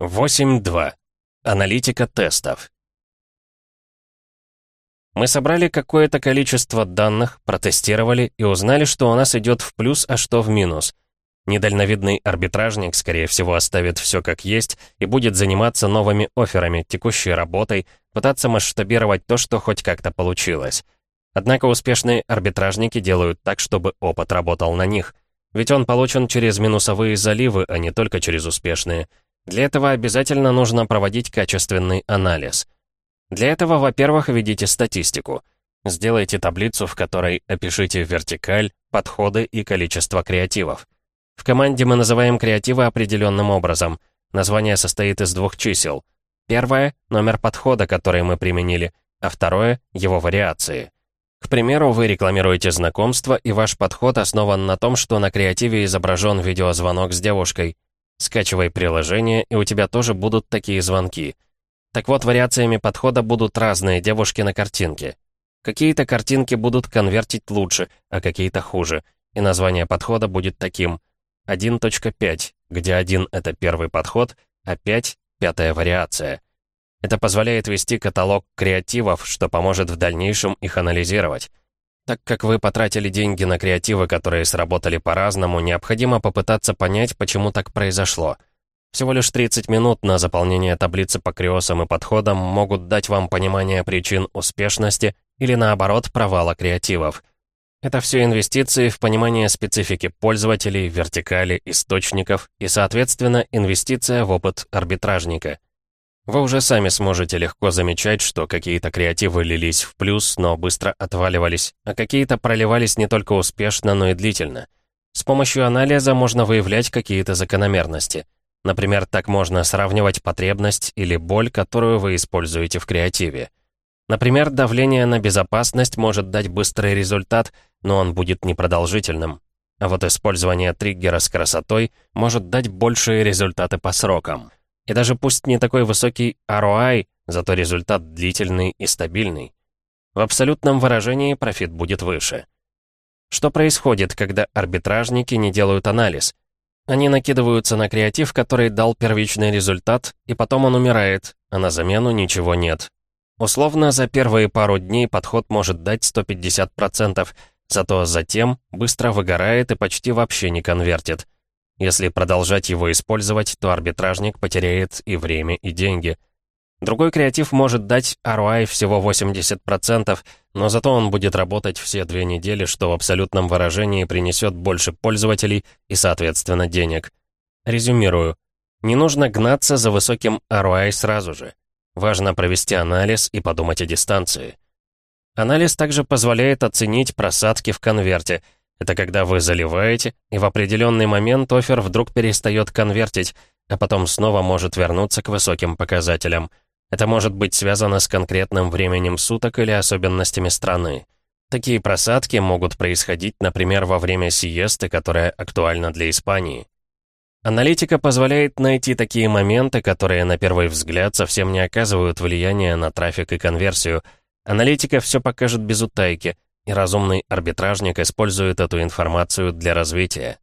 8.2. Аналитика тестов. Мы собрали какое-то количество данных, протестировали и узнали, что у нас идет в плюс, а что в минус. Недальновидный арбитражник, скорее всего, оставит все как есть и будет заниматься новыми офферами, текущей работой, пытаться масштабировать то, что хоть как-то получилось. Однако успешные арбитражники делают так, чтобы опыт работал на них. Ведь он получен через минусовые заливы, а не только через успешные – для этого обязательно нужно проводить качественный анализ. Для этого, во-первых, введите статистику. Сделайте таблицу, в которой опишите вертикаль, подходы и количество креативов. В команде мы называем креативы определенным образом. Название состоит из двух чисел. Первое — номер подхода, который мы применили, а второе — его вариации. К примеру, вы рекламируете знакомство, и ваш подход основан на том, что на креативе изображен видеозвонок с девушкой. Скачивай приложение, и у тебя тоже будут такие звонки. Так вот, вариациями подхода будут разные девушки на картинке. Какие-то картинки будут конвертить лучше, а какие-то хуже. И название подхода будет таким 1.5, где 1 — это первый подход, а 5 — пятая вариация. Это позволяет вести каталог креативов, что поможет в дальнейшем их анализировать. Так как вы потратили деньги на креативы, которые сработали по-разному, необходимо попытаться понять, почему так произошло. Всего лишь 30 минут на заполнение таблицы по криосам и подходам могут дать вам понимание причин успешности или, наоборот, провала креативов. Это все инвестиции в понимание специфики пользователей, вертикали, источников и, соответственно, инвестиция в опыт арбитражника. Вы уже сами сможете легко замечать, что какие-то креативы лились в плюс, но быстро отваливались, а какие-то проливались не только успешно, но и длительно. С помощью анализа можно выявлять какие-то закономерности. Например, так можно сравнивать потребность или боль, которую вы используете в креативе. Например, давление на безопасность может дать быстрый результат, но он будет непродолжительным. А вот использование триггера с красотой может дать большие результаты по срокам. И даже пусть не такой высокий ROI, зато результат длительный и стабильный. В абсолютном выражении профит будет выше. Что происходит, когда арбитражники не делают анализ? Они накидываются на креатив, который дал первичный результат, и потом он умирает, а на замену ничего нет. Условно, за первые пару дней подход может дать 150%, зато затем быстро выгорает и почти вообще не конвертит. Если продолжать его использовать, то арбитражник потеряет и время, и деньги. Другой креатив может дать ROI всего 80%, но зато он будет работать все две недели, что в абсолютном выражении принесет больше пользователей и, соответственно, денег. Резюмирую. Не нужно гнаться за высоким ROI сразу же. Важно провести анализ и подумать о дистанции. Анализ также позволяет оценить просадки в конверте — это когда вы заливаете, и в определенный момент офер вдруг перестает конвертить, а потом снова может вернуться к высоким показателям. Это может быть связано с конкретным временем суток или особенностями страны. Такие просадки могут происходить, например, во время сиесты, которая актуальна для Испании. Аналитика позволяет найти такие моменты, которые на первый взгляд совсем не оказывают влияния на трафик и конверсию. Аналитика все покажет без утайки — и разумный арбитражник использует эту информацию для развития.